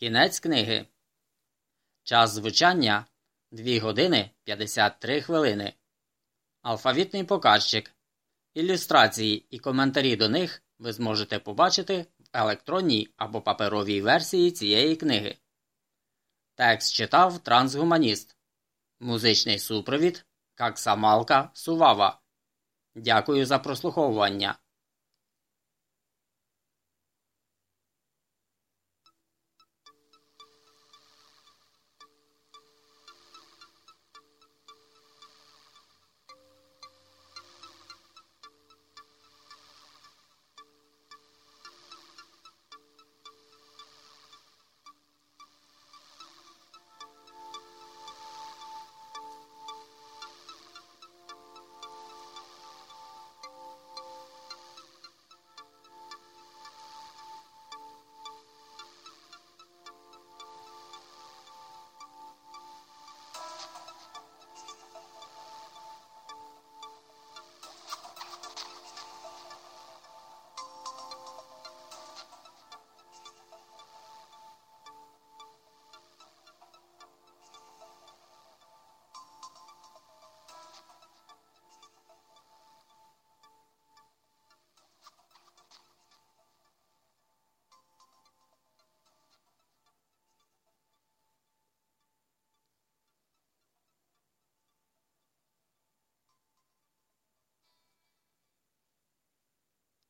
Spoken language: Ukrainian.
Кінець книги. Час звучання 2 години 53 хвилини. Алфавітний показчик. Ілюстрації і коментарі до них ви зможете побачити в електронній або паперовій версії цієї книги. Текст читав трансгуманіст. Музичний супровід Каксамалка Сувава. Дякую за прослуховування.